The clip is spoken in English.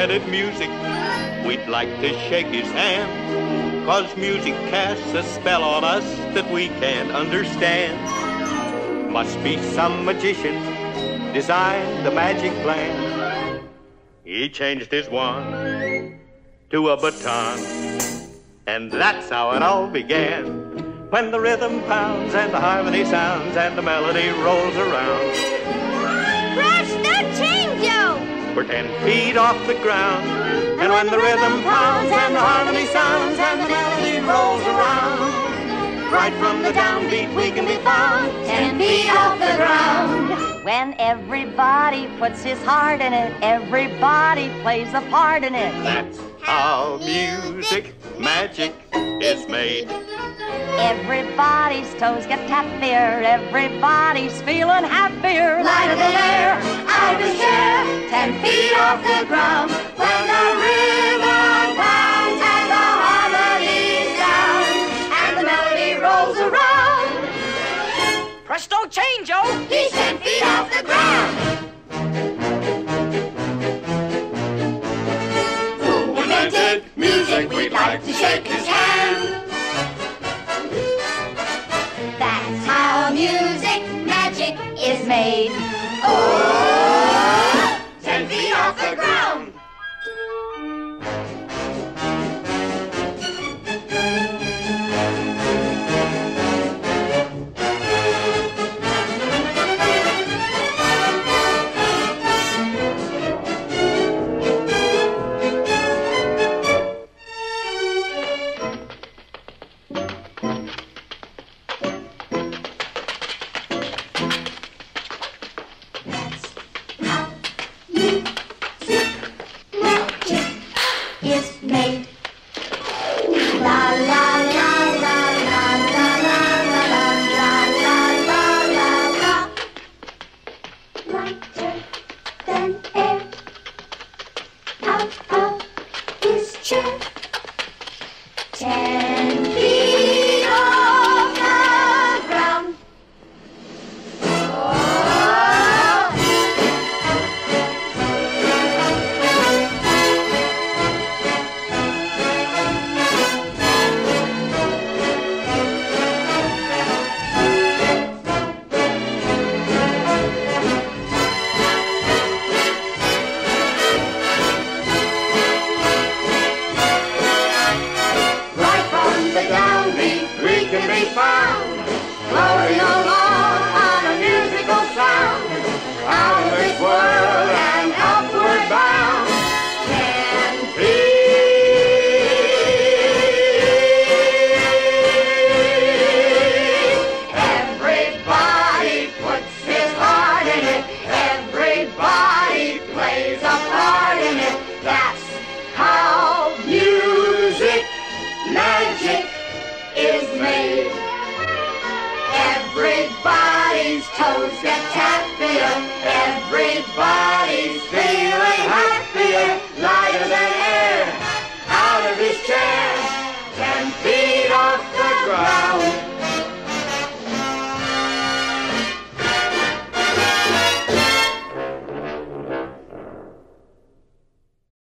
invented music, we'd like to shake his hand. Cause music casts a spell on us that we can't understand. Must be some magician designed the magic plan. He changed his wand to a baton. And that's how it all began. When the rhythm pounds and the harmony sounds and the melody rolls around. Presto changeo! We're ten feet off the ground. And when the rhythm pounds and the harmony sounds and the melody rolls around. Right from the downbeat we can be found Ten feet off the ground. When everybody puts his heart in it, everybody plays a part in it. That's how music magic is made. Everybody's toes get tappier, everybody's feeling happier. Lighter than air, of his chair, ten feet off the ground. When the rhythm pounds and the harmony sounds and the melody rolls around, Presto changeo! he's ten feet off the ground. Who invented music? We'd like to shake his hand. Is made. Oh, ten feet off the ground. Ten Everybody's toes get tappier. Everybody's feeling happier. Lighter than